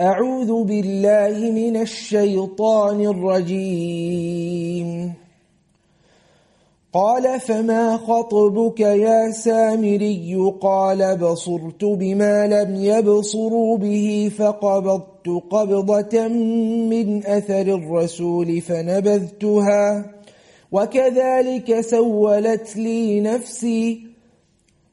أعوذ بالله من الشيطان الرجيم. قال فما خطبك يا سامري؟ قال بصرت بما لم يبصروا به فقبضت قبضة من أثر الرسول فنبذتها وكذلك سولت لي نفسي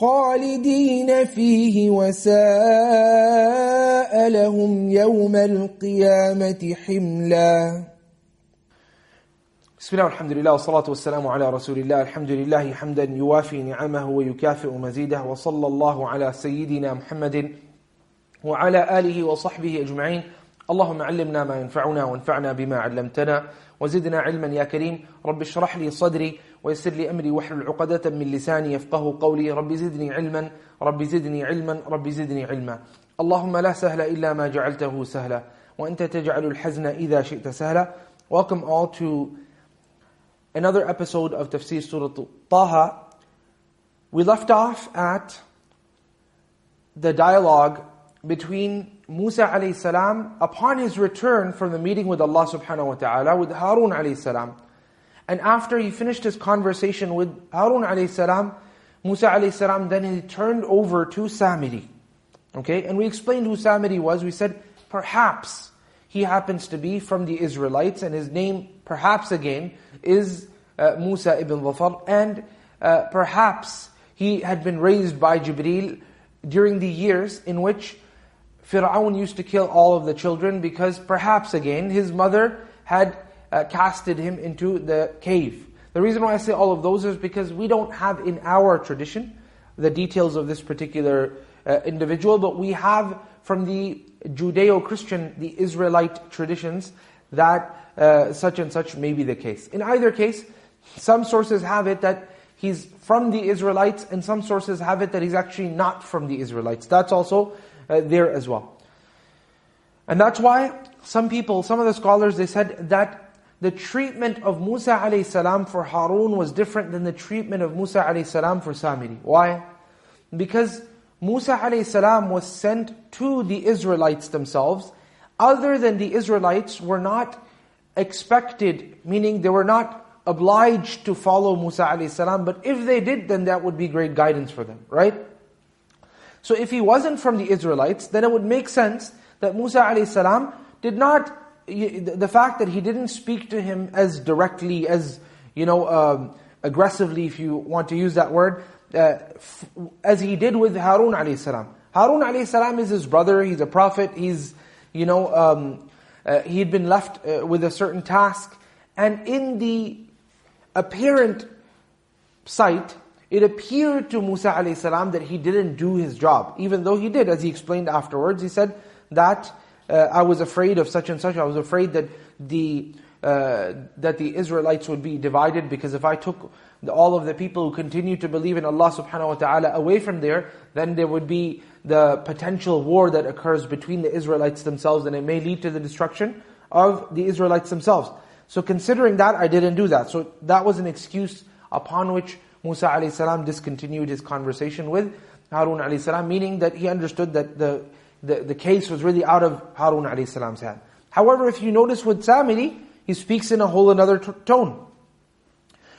خالدين فيه وساء لهم يوم القيامة حملا. بسم الله والحمد لله والصلاة والسلام على رسول الله. الحمد لله حمدا يوافي نعمه ويكافئ مزيده وصلى الله على سيدنا محمد وعلى آله وصحبه أجمعين. اللهم علمنا ما ينفعنا وانفعنا بما علمتنا وزدنا علما يا كريم. رب اشرح لي صدري ويسر لي أمري واحلل عقدة من لساني يفقه قولي رب زدني علما رب زدني علما رب زدني علما اللهم لا سهل إلا ما جعلته سهلا وأنت تجعل الحزن إذا شئت سهلا Welcome all to another episode of Tafsir Surah Taha. We left off at the dialogue between Musa alayhi salam upon his return from the meeting with Allah subhanahu wa ta'ala with Harun alayhi salam. And after he finished his conversation with Harun alayhi salam, Musa alayhi salam then he turned over to Samiri. Okay, and we explained who Samiri was. We said perhaps he happens to be from the Israelites and his name perhaps again is uh, Musa ibn Dhafar and uh, perhaps he had been raised by Jibreel during the years in which Fir'aun used to kill all of the children because perhaps again his mother had uh, casted him into the cave. The reason why I say all of those is because we don't have in our tradition the details of this particular uh, individual, but we have from the Judeo-Christian, the Israelite traditions, that uh, such and such may be the case. In either case, some sources have it that he's from the Israelites, and some sources have it that he's actually not from the Israelites. That's also uh, there as well. And that's why some people, some of the scholars, they said that the treatment of Musa alayhi salam for Harun was different than the treatment of Musa alayhi salam for Samiri. Why? Because Musa alayhi salam was sent to the Israelites themselves. Other than the Israelites were not expected, meaning they were not obliged to follow Musa alayhi salam, but if they did, then that would be great guidance for them, right? So if he wasn't from the Israelites, then it would make sense that Musa alayhi salam did not, the fact that he didn't speak to him as directly, as, you know, um, aggressively, if you want to use that word, uh, as he did with Harun alayhi salam. Harun alayhi salam is his brother, he's a prophet, he's, you know, um, uh, he'd been left uh, with a certain task, and in the apparent sight, it appeared to Musa alayhi salam that he didn't do his job, even though he did, as he explained afterwards. He said that uh, I was afraid of such and such. I was afraid that the uh, that the Israelites would be divided because if I took the, all of the people who continue to believe in Allah subhanahu wa ta'ala away from there, then there would be the potential war that occurs between the Israelites themselves and it may lead to the destruction of the Israelites themselves. So considering that, I didn't do that. So that was an excuse upon which Musa alayhi salam discontinued his conversation with Harun alayhi salam, meaning that he understood that the, the, the case was really out of Harun alayhi salam's hand. However, if you notice with Samiri, he speaks in a whole another tone.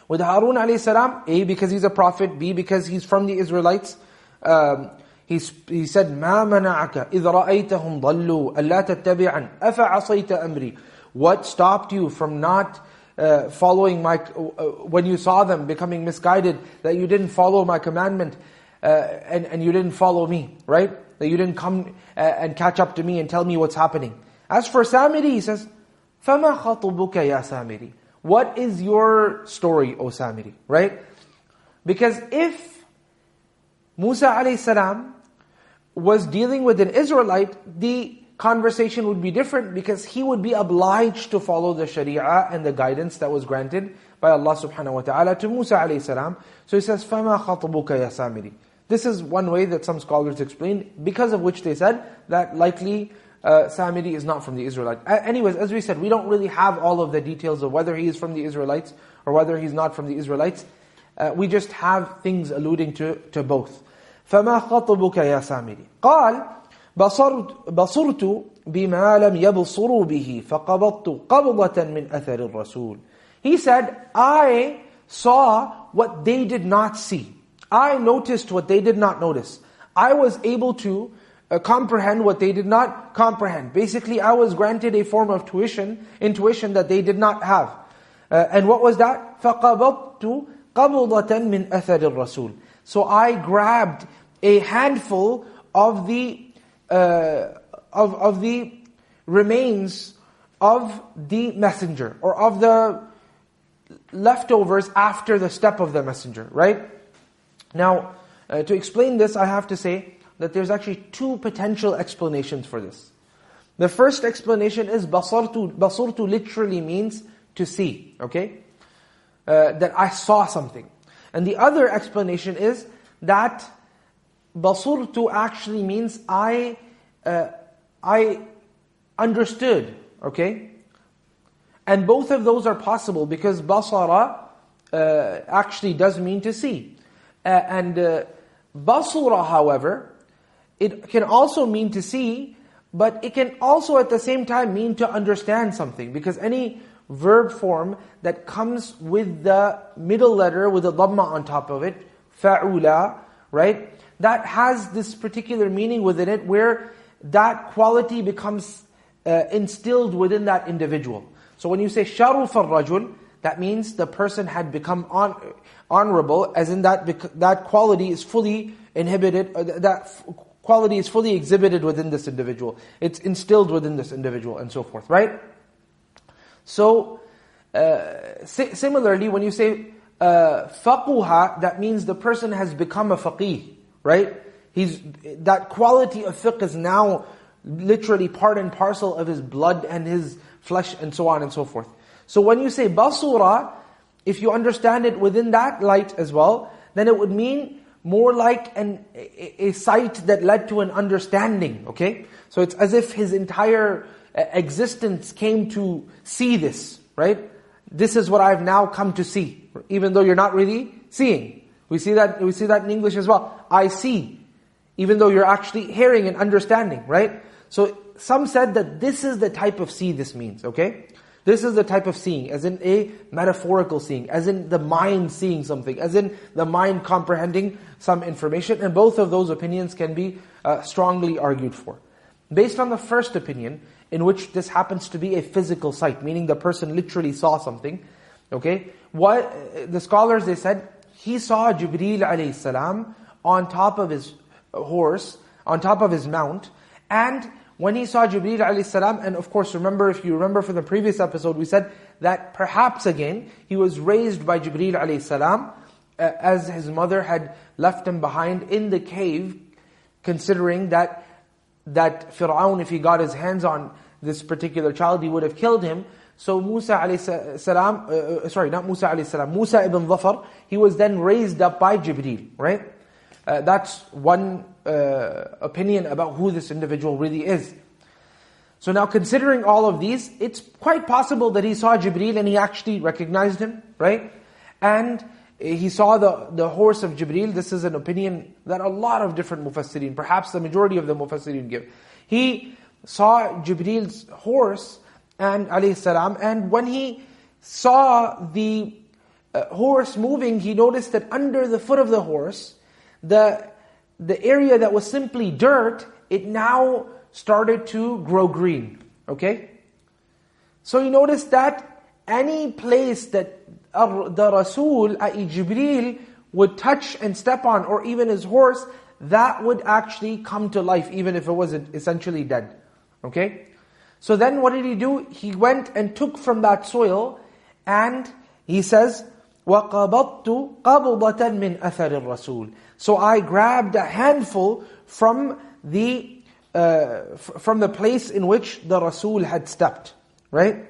With Harun alayhi salam, A, because he's a prophet, B, because he's from the Israelites, um, he, he said, مَا مَنَعَكَ إِذْ رَأَيْتَهُمْ ضَلُّوا أَلَّا تَتَّبِعًا أَفَعَصَيْتَ أَمْرِي What stopped you from not uh, following my, uh, when you saw them becoming misguided, that you didn't follow my commandment, uh, and, and you didn't follow me, right? That you didn't come uh, and catch up to me and tell me what's happening. As for Samiri, he says, فَمَا خَطُبُكَ يَا Samiri? What is your story, O Samiri? Right? Because if Musa alayhi salam was dealing with an Israelite, the conversation would be different because he would be obliged to follow the sharia and the guidance that was granted by Allah subhanahu wa ta'ala to Musa alayhi salam. So he says, فَمَا خَطْبُكَ يَا Samiri? This is one way that some scholars explain, because of which they said that likely uh, Samiri is not from the Israelites. Uh, anyways, as we said, we don't really have all of the details of whether he is from the Israelites or whether he's not from the Israelites. Uh, we just have things alluding to, to both. فما خطبك يا سامري قال بصرت, بصرت بما لم يبصروا به فقبضت قبضة من أثر الرسول He said, I saw what they did not see. I noticed what they did not notice. I was able to uh, comprehend what they did not comprehend. Basically, I was granted a form of tuition, intuition that they did not have. Uh, and what was that? فَقَبَضْتُ قَبُضَةً مِنْ أَثَرِ الرَّسُولِ So I grabbed a handful of the uh, of of the remains of the messenger or of the leftovers after the step of the messenger, right? Now, uh, to explain this, I have to say that there's actually two potential explanations for this. The first explanation is basartu. Basartu literally means to see, okay? Uh, that I saw something. And the other explanation is that basurtu actually means I, uh, I understood, okay? And both of those are possible because basara uh, actually does mean to see. And uh, basura, however, it can also mean to see, but it can also at the same time mean to understand something. Because any verb form that comes with the middle letter, with a dhamma on top of it, fa'ula, right? that has this particular meaning within it where that quality becomes uh, instilled within that individual. So when you say sharuf al-rajul, that means the person had become on, honorable, as in that that quality is fully inhibited, that quality is fully exhibited within this individual. It's instilled within this individual, and so forth, right? So, uh, similarly, when you say uh, that means the person has become a faqih right? He's that quality of fiqh is now literally part and parcel of his blood and his flesh and so on and so forth. So when you say basura, if you understand it within that light as well, then it would mean more like an, a, a sight that led to an understanding, okay? So it's as if his entire uh, existence came to see this, right? This is what I've now come to see, even though you're not really seeing. We see that, we see that in English as well. I see. Even though you're actually hearing and understanding, right? So some said that this is the type of see this means, okay? This is the type of seeing, as in a metaphorical seeing, as in the mind seeing something, as in the mind comprehending some information, and both of those opinions can be uh, strongly argued for. Based on the first opinion, in which this happens to be a physical sight, meaning the person literally saw something, okay? What, the scholars, they said, he saw Jibreel alayhi salam on top of his horse, on top of his mount, and when he saw Jibreel alayhi salam, and of course remember, if you remember from the previous episode, we said that perhaps again, he was raised by Jibreel alayhi salam, uh, as his mother had left him behind in the cave, considering that, that Fir'aun, if he got his hands on this particular child, he would have killed him. So Musa alayhi salam, uh, uh, sorry, not Musa alayhi salam, Musa ibn Dhafar, he was then raised up by Jibreel, right? Uh, that's one uh, opinion about who this individual really is. So now considering all of these, it's quite possible that he saw Jibreel and he actually recognized him, right? And he saw the, the horse of Jibreel. This is an opinion that a lot of different mufassirin, perhaps the majority of the mufassirin give. He saw Jibreel's horse and alayhi salam, and when he saw the uh, horse moving, he noticed that under the foot of the horse, the, the area that was simply dirt, it now started to grow green. Okay? So you notice that any place that the Rasul, i.e. Jibreel, would touch and step on, or even his horse, that would actually come to life, even if it wasn't essentially dead. Okay? So then what did he do? He went and took from that soil, and he says, وَقَبَضْتُ قَبْضَةً مِنْ أَثَرِ الرَّسُولِ So I grabbed a handful from the uh, from the place in which the Rasul had stepped. Right?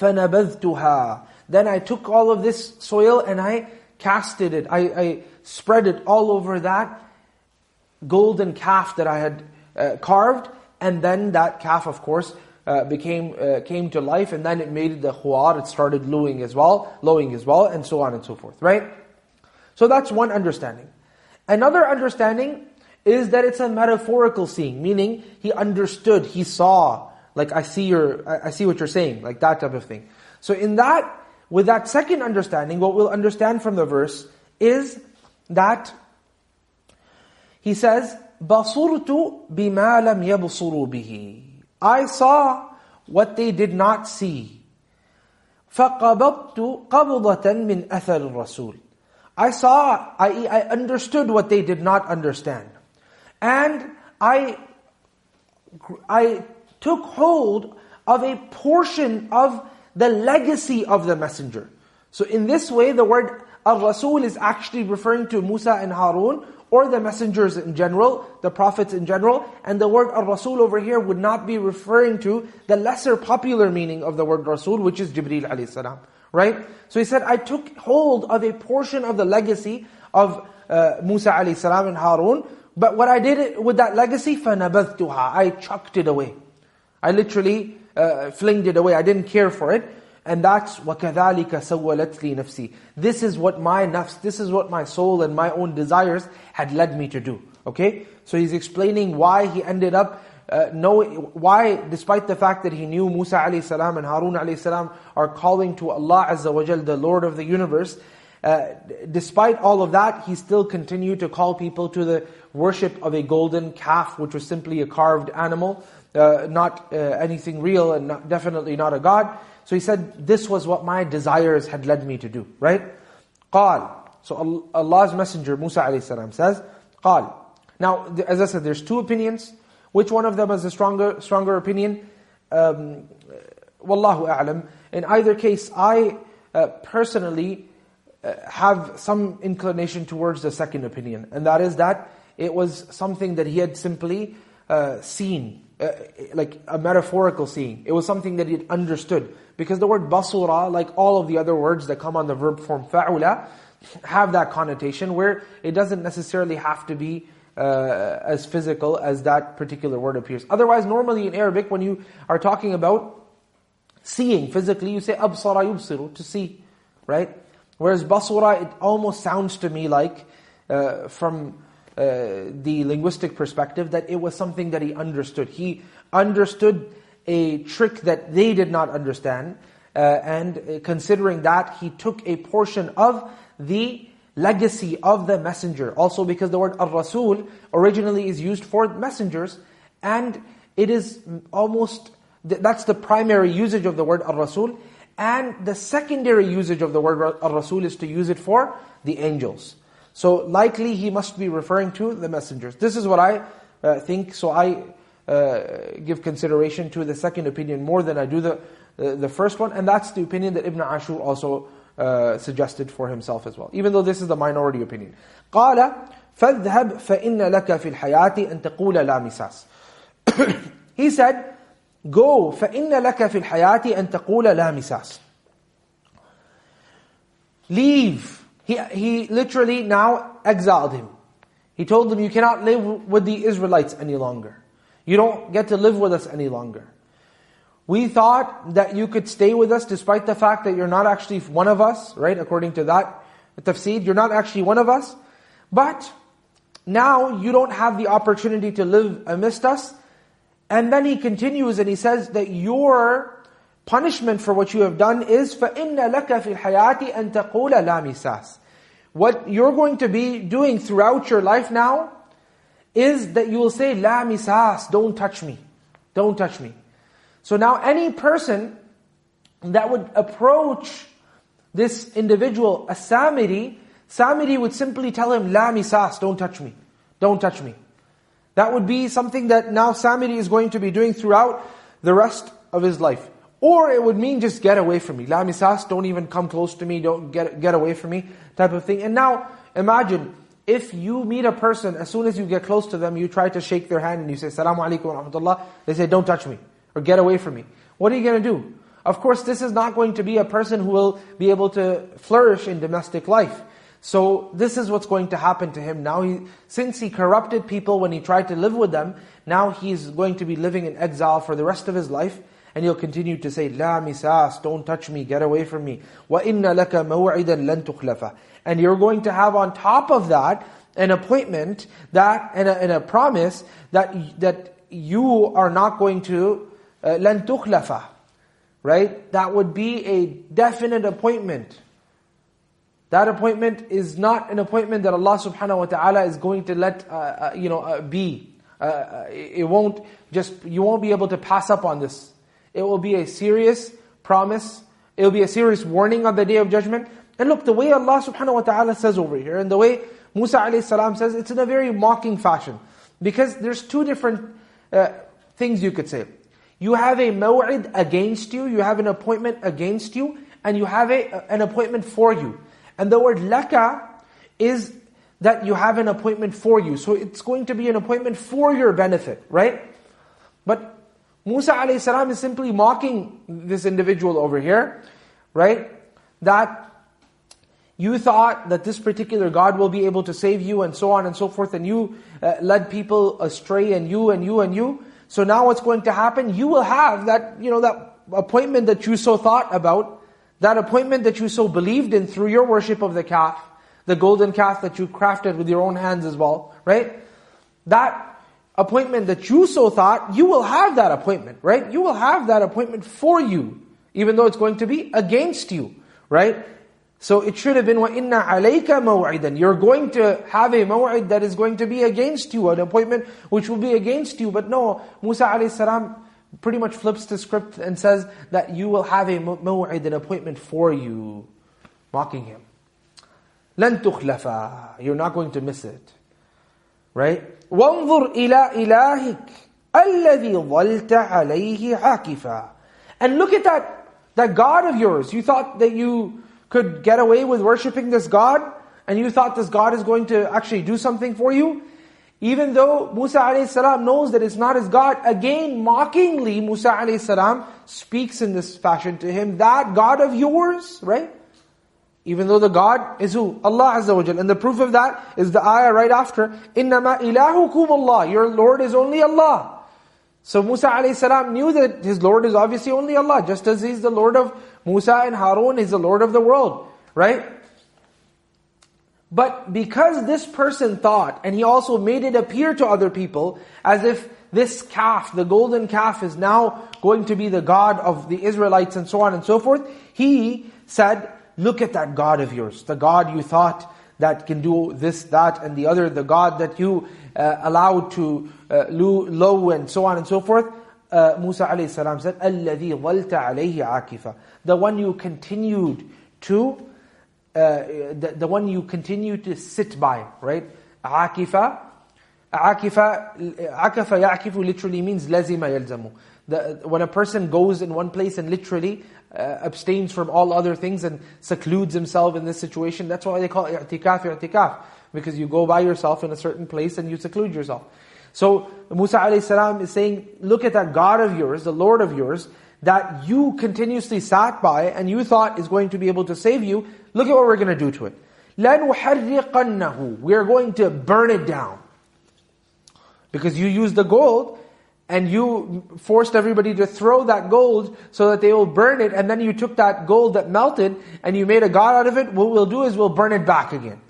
فَنَبَذْتُهَا Then I took all of this soil and I casted it. I, I spread it all over that golden calf that I had uh, carved. And then that calf, of course, uh, became uh, came to life, and then it made the khuwar. It started lowing as well, lowing as well, and so on and so forth. Right. So that's one understanding. Another understanding is that it's a metaphorical seeing, meaning he understood, he saw. Like I see your, I see what you're saying, like that type of thing. So in that, with that second understanding, what we'll understand from the verse is that he says, "Basurtu bima lam yabsuru bihi." I saw what they did not see. فَقَبَضْتُ قَبْضَةً مِنْ أَثَرِ الرَّسُولِ I saw, i.e. I understood what they did not understand. And I, I took hold of a portion of the legacy of the messenger. So in this way, the word al-Rasul is actually referring to Musa and Harun, or the messengers in general, the prophets in general, and the word al-Rasul over here would not be referring to the lesser popular meaning of the word Rasul, which is Jibreel alayhi salam. Right? So he said, I took hold of a portion of the legacy of uh, Musa alayhi salam and Harun, but what I did with that legacy, فَنَبَذْتُهَا I chucked it away. I literally uh, flinged it away. I didn't care for it. And that's وَكَذَلِكَ سَوَّلَتْ لِي نَفْسِي This is what my nafs, this is what my soul and my own desires had led me to do. Okay? So he's explaining why he ended up uh, know why, despite the fact that he knew Musa alayhi salam and Harun alayhi salam are calling to Allah Azza wa Jal, the Lord of the universe, uh, despite all of that, he still continued to call people to the worship of a golden calf, which was simply a carved animal, uh, not uh, anything real and not, definitely not a god. So he said, this was what my desires had led me to do, right? قال. So Allah's messenger, Musa a.s. says, قال. Now, as I said, there's two opinions. Which one of them is a stronger, stronger opinion? Um, Wallahu a'lam. In either case, I uh, personally uh, have some inclination towards the second opinion. And that is that it was something that he had simply uh, seen, uh, like a metaphorical seeing. It was something that he understood. Because the word basura, like all of the other words that come on the verb form fa'ula, have that connotation where it doesn't necessarily have to be uh, as physical as that particular word appears. Otherwise, normally in Arabic, when you are talking about seeing physically, you say absara yubsiru, to see, right? Whereas basura, it almost sounds to me like, uh, from uh, the linguistic perspective, that it was something that he understood. He understood a trick that they did not understand, uh, and considering that, he took a portion of the legacy of the messenger. Also because the word ar-rasul originally is used for messengers, and it is almost, that's the primary usage of the word ar-rasul, and the secondary usage of the word ar-rasul is to use it for the angels. So likely he must be referring to the messengers. This is what I uh, think, so I uh, give consideration to the second opinion more than I do the, uh, the first one, and that's the opinion that Ibn Ashur also uh, suggested for himself as well, even though this is the minority opinion. قال فاذهب فإن لك في الحياة أن تقول لا مساس. He said, Go, فَإِنَّ لَكَ فِي الْحَيَاةِ أَن تَقُولَ لَا مِسَاسٍ Leave. he, he literally now exiled him. He told them, you cannot live with the Israelites any longer. You don't get to live with us any longer. We thought that you could stay with us despite the fact that you're not actually one of us, right? According to that tafsir, you're not actually one of us. But now you don't have the opportunity to live amidst us. And then he continues and he says that your punishment for what you have done is فَإِنَّ لَكَ فِي الْحَيَاةِ أَن تَقُولَ لَا مِسَاسٍ What you're going to be doing throughout your life now is that you will say, La misas, don't touch me. Don't touch me. So now any person that would approach this individual, a Samiri, Samiri would simply tell him, La misas, don't touch me. Don't touch me. That would be something that now Samiri is going to be doing throughout the rest of his life. Or it would mean just get away from me. La misas, don't even come close to me, don't get, get away from me, type of thing. And now, imagine, if you meet a person, as soon as you get close to them, you try to shake their hand and you say, Salamu alaikum wa rahmatullah, they say, don't touch me, or get away from me. What are you going to do? Of course, this is not going to be a person who will be able to flourish in domestic life. So this is what's going to happen to him. Now, he, since he corrupted people when he tried to live with them, now he's going to be living in exile for the rest of his life. And you'll continue to say, La misas, don't touch me, get away from me. Wa inna laka maw'idan lan. And you're going to have on top of that an appointment that and a, and a promise that that you are not going to uh, lan uh, tukhlafa. Right? That would be a definite appointment. That appointment is not an appointment that Allah subhanahu wa ta'ala is going to let, uh, uh, you know, uh, be. Uh, uh, it won't just, you won't be able to pass up on this. It will be a serious promise. It will be a serious warning on the Day of Judgment. And look, the way Allah subhanahu wa ta'ala says over here, and the way Musa alayhi salam says, it's in a very mocking fashion. Because there's two different uh, things you could say. You have a maw'id against you, you have an appointment against you, and you have a, an appointment for you. And the word laka is that you have an appointment for you. So it's going to be an appointment for your benefit, right? But Musa a.s. is simply mocking this individual over here, right? That you thought that this particular God will be able to save you and so on and so forth, and you uh, led people astray and you and you and you. So now what's going to happen? You will have that, you know, that appointment that you so thought about, that appointment that you so believed in through your worship of the calf, the golden calf that you crafted with your own hands as well, right? That appointment that you so thought, you will have that appointment, right? You will have that appointment for you, even though it's going to be against you, right? So it should have been, وَإِنَّ عَلَيْكَ مَوْعِدًا You're going to have a maw'id that is going to be against you, an appointment which will be against you. But no, Musa a.s. pretty much flips the script and says that you will have a maw'id, an appointment for you. Mocking him. لَن تُخْلَفَ You're not going to miss it. Right? وانظر إلى إلهك الذي ظلت عليه عاكفا And look at that, that God of yours. You thought that you could get away with worshipping this God, and you thought this God is going to actually do something for you. Even though Musa a.s. knows that it's not his God, again, mockingly, Musa a.s. speaks in this fashion to him, that God of yours, right? Even though the God is who? Allah Azza wa Jal. And the proof of that is the ayah right after, إِنَّمَا إِلَهُكُمُ Allah. Your Lord is only Allah. So Musa a.s. knew that his Lord is obviously only Allah, just as he's the Lord of Musa and Harun, he's the Lord of the world, right? But because this person thought, and he also made it appear to other people, as if this calf, the golden calf, is now going to be the God of the Israelites and so on and so forth, he said, Look at that God of yours, the God you thought that can do this, that, and the other, the God that you uh, allowed to uh, low and so on and so forth. Uh, Musa alayhi salam said, "Alladhi walta alayhi akifa," the one you continued to, uh, the, the one you continue to sit by, right? Akifa, akifa, akifa yakifu literally means lazima yalzamu. The, when a person goes in one place and literally uh, abstains from all other things and secludes himself in this situation, that's why they call it i'tikaf, i'tikaf. Because you go by yourself in a certain place and you seclude yourself. So Musa alayhi salam is saying, look at that God of yours, the Lord of yours, that you continuously sat by and you thought is going to be able to save you. Look at what we're going to do to it. لَنُحَرِّقَنَّهُ We are going to burn it down. Because you used the gold and you forced everybody to throw that gold so that they will burn it and then you took that gold that melted and you made a god out of it. What we'll do is we'll burn it back again.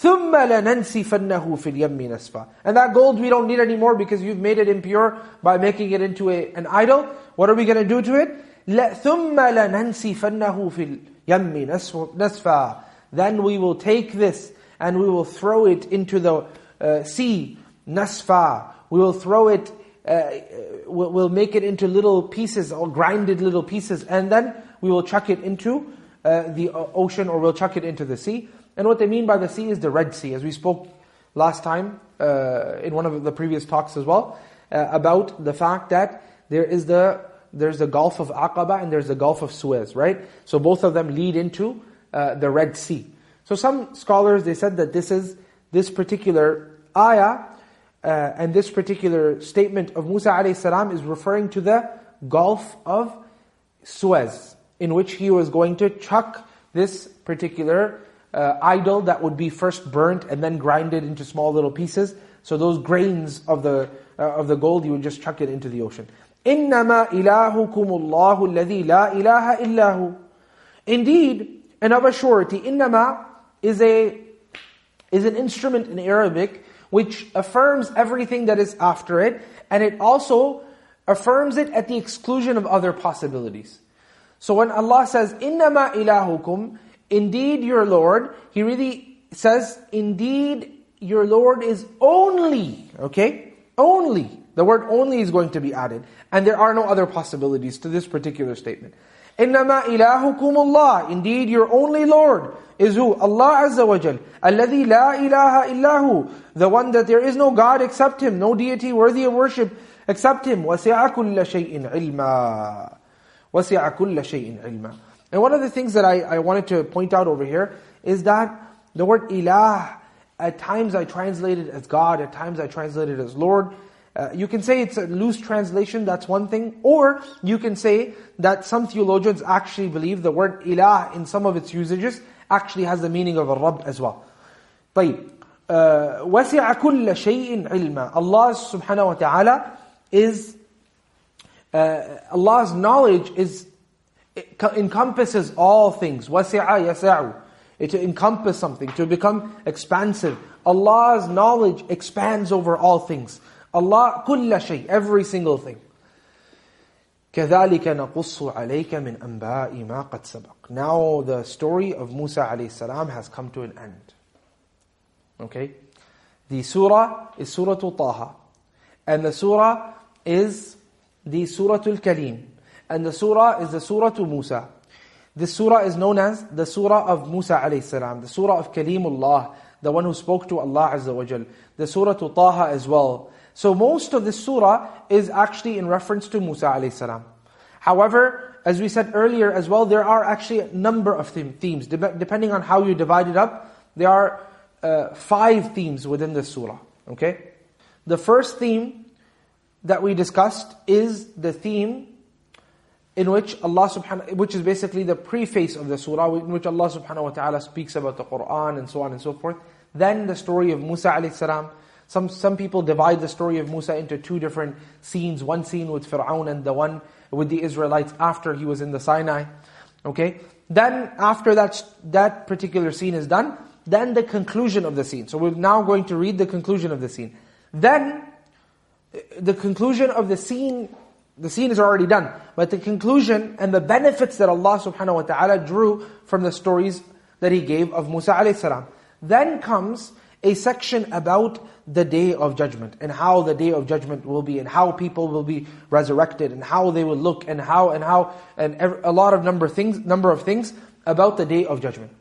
ثُمَّ لَنَنْسِفَنَّهُ فِي الْيَمِّ نَسْفًا And that gold we don't need anymore because you've made it impure by making it into a, an idol. What are we going to do to it? ثُمَّ لَنَنْسِفَنَّهُ فِي الْيَمِّ نَسْفًا Then we will take this and we will throw it into the uh, sea, nasfa. We will throw it, uh, we'll, we'll make it into little pieces or grinded little pieces and then we will chuck it into uh, the ocean or we'll chuck it into the sea. And what they mean by the sea is the Red Sea, as we spoke last time uh, in one of the previous talks as well, uh, about the fact that there is the there's the Gulf of Aqaba and there's the Gulf of Suez, right? So both of them lead into uh, the Red Sea. So some scholars, they said that this is, this particular ayah, uh, and this particular statement of Musa alayhi salam is referring to the Gulf of Suez, in which he was going to chuck this particular uh, idol that would be first burnt and then grinded into small little pieces. So those grains of the uh, of the gold, you would just chuck it into the ocean. إِنَّمَا إِلَهُكُمُ اللَّهُ الَّذِي لَا إِلَهَ إِلَّهُ Indeed, and of a surety, إِنَّمَا is a is an instrument in Arabic which affirms everything that is after it, and it also affirms it at the exclusion of other possibilities. So when Allah says, إِنَّمَا إِلَهُكُمْ Indeed, your Lord, He really says, indeed, your Lord is only, okay? Only. The word only is going to be added. And there are no other possibilities to this particular statement. إِنَّمَا إِلَهُكُمُ اللَّهِ Indeed, your only Lord is who? Allah Azza wa Jal. الَّذِي لَا إِلَهَ إِلَّا هُ The one that there is no God except Him, no deity worthy of worship except Him. وَسِعَ كُلَّ شَيْءٍ عِلْمًا وَسِعَ كُلَّ شَيْءٍ عِلْمًا and one of the things that I, I wanted to point out over here is that the word ilah, at times I translate it as God, at times I translate it as Lord. Uh, you can say it's a loose translation, that's one thing. Or you can say that some theologians actually believe the word ilah in some of its usages actually has the meaning of a Rabb as well. طيب. وَسِعَ كُلَّ شَيْءٍ عِلْمًا Allah subhanahu wa ta'ala is, uh, Allah's knowledge is it encompasses all things. وَسِعَ يَسَعُ It to encompass something, to become expansive. Allah's knowledge expands over all things. Allah, كُلَّ شيء, every single thing. كَذَلِكَ نَقُصُّ عَلَيْكَ مِنْ أَنْبَاءِ مَا قَدْ سَبَقْ Now the story of Musa alayhi has come to an end. Okay? The surah is Surah Taha. And the surah is the Surah Al-Kalim. And the surah is the surah to Musa. This surah is known as the surah of Musa alayhi salam, the surah of Kalimullah, the one who spoke to Allah Azza wa Jal, the surah to Taha as well. so most of this surah is actually in reference to Musa alayhi. However, as we said earlier as well, there are actually a number of themes. Depending on how you divide it up, there are uh, five themes within this surah. Okay? The first theme that we discussed is the theme in which Allah subhanahu which is basically the preface of the surah, in which Allah subhanahu wa ta'ala speaks about the Qur'an and so on and so forth. Then the story of Musa alayhi salam. Some, some people divide the story of Musa into two different scenes. One scene with Fir'aun and the one with the Israelites after he was in the Sinai. Okay? Then after that, that particular scene is done, then the conclusion of the scene. So we're now going to read the conclusion of the scene. Then, the conclusion of the scene the scene is already done. But the conclusion and the benefits that Allah subhanahu wa ta'ala drew from the stories that He gave of Musa alayhi salam. Then comes a section about the day of judgment and how the day of judgment will be and how people will be resurrected and how they will look and how and how and a lot of number things number of things about the day of judgment.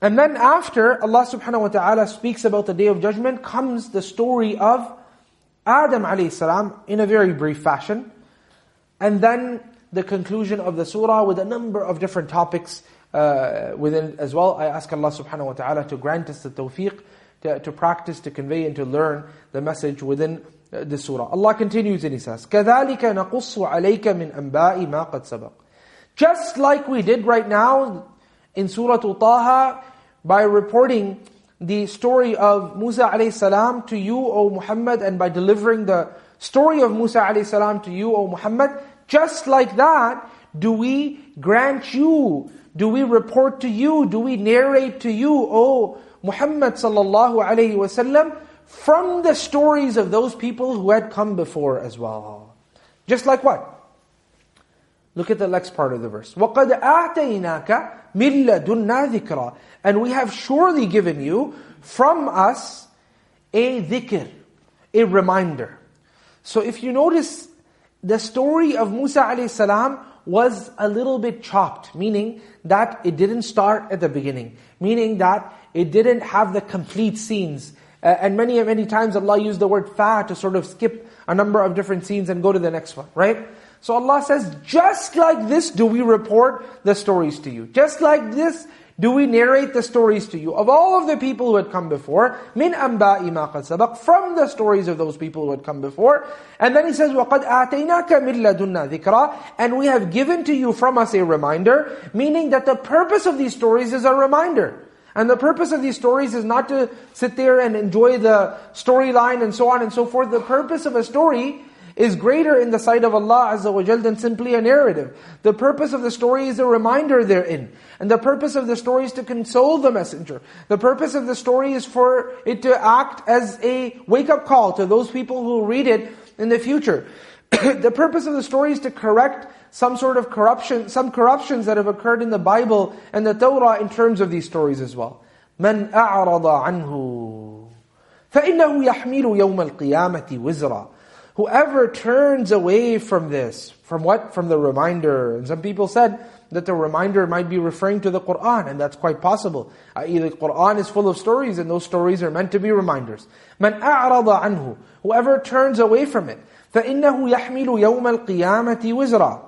And then after Allah subhanahu wa ta'ala speaks about the day of judgment comes the story of Adam alayhi salam in a very brief fashion. And then the conclusion of the surah with a number of different topics uh, within as well. I ask Allah subhanahu wa ta'ala to grant us the tawfiq to, to practice, to convey, and to learn the message within uh, the surah. Allah continues and He says, كَذَلِكَ نَقُصُّ عَلَيْكَ مِنْ أَنْبَاءِ مَا قَدْ سَبَقَ Just like we did right now in Surah Taha by reporting the story of Musa alayhi salam to you, O Muhammad, and by delivering the story of Musa alayhi salam to you, O Muhammad, just like that, do we grant you, do we report to you, do we narrate to you, O Muhammad sallallahu alayhi wasallam, from the stories of those people who had come before as well. Just like what? Look at the next part of the verse. وَقَدْ آتَيْنَاكَ مِن لَدُنَّا ذِكْرًا And we have surely given you from us a dhikr, a reminder. So if you notice, the story of Musa alayhi salam was a little bit chopped, meaning that it didn't start at the beginning, meaning that it didn't have the complete scenes. Uh, and many, many times Allah used the word fa to sort of skip a number of different scenes and go to the next one, right? So Allah says, just like this do we report the stories to you. Just like this do we narrate the stories to you of all of the people who had come before, min anba'i ma qad sabaq, from the stories of those people who had come before. And then he says, وَقَدْ آتَيْنَاكَ مِن لَدُنَّا ذِكْرًا And we have given to you from us a reminder, meaning that the purpose of these stories is a reminder. And the purpose of these stories is not to sit there and enjoy the storyline and so on and so forth. The purpose of a story is greater in the sight of Allah Azza wa Jal than simply a narrative. The purpose of the story is a reminder therein. And the purpose of the story is to console the messenger. The purpose of the story is for it to act as a wake-up call to those people who read it in the future. the purpose of the story is to correct some sort of corruption, some corruptions that have occurred in the Bible and the Torah in terms of these stories as well. من أعرض عنه فإنه يحمل يوم القيامة وزرا Whoever turns away from this, from what? From the reminder. And some people said that the reminder might be referring to the Qur'an, and that's quite possible. I.e. the Qur'an is full of stories, and those stories are meant to be reminders. مَنْ أَعْرَضَ عَنْهُ Whoever turns away from it, فَإِنَّهُ يَحْمِلُ يَوْمَ الْقِيَامَةِ وِزْرًا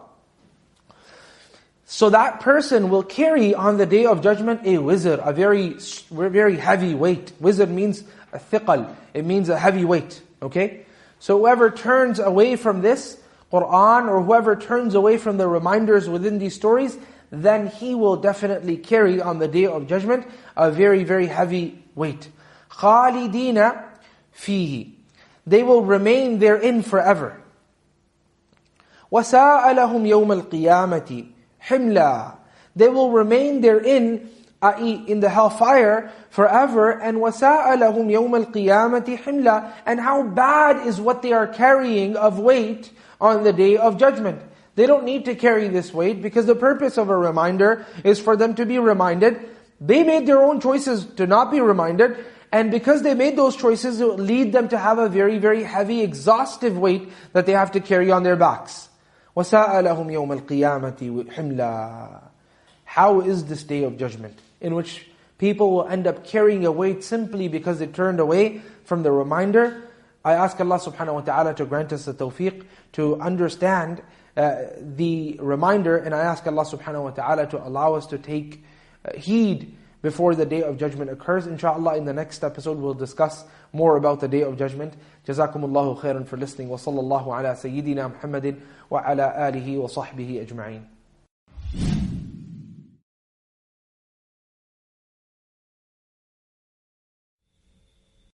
So that person will carry on the Day of Judgment a wizra, a very, very heavy weight. Wizra means a thiqal, it means a heavy weight, okay? So whoever turns away from this Qur'an or whoever turns away from the reminders within these stories, then he will definitely carry on the day of judgment a very, very heavy weight. خَالِدِينَ فِيهِ They will remain therein forever. وَسَاءَ لَهُمْ يَوْمَ الْقِيَامَةِ حِمْلًا They will remain therein i.e. in the hellfire forever, and وَسَاءَ لَهُمْ يَوْمَ الْقِيَامَةِ حِمْلًا And how bad is what they are carrying of weight on the day of judgment. They don't need to carry this weight because the purpose of a reminder is for them to be reminded. They made their own choices to not be reminded, and because they made those choices, it will lead them to have a very, very heavy, exhaustive weight that they have to carry on their backs. وَسَاءَ لَهُمْ يَوْمَ الْقِيَامَةِ حِمْلًا How is this day of judgment? In which people will end up carrying a weight simply because they turned away from the reminder. I ask Allah subhanahu wa ta'ala to grant us the tawfiq to understand uh, the reminder and I ask Allah subhanahu wa ta'ala to allow us to take uh, heed before the day of judgment occurs. Inshallah, in the next episode we'll discuss more about the day of judgment. Jazakumullahu khairan for listening. Wa sallallahu ala sayyidina Muhammadin wa ala alihi wa sahbihi ajma'in.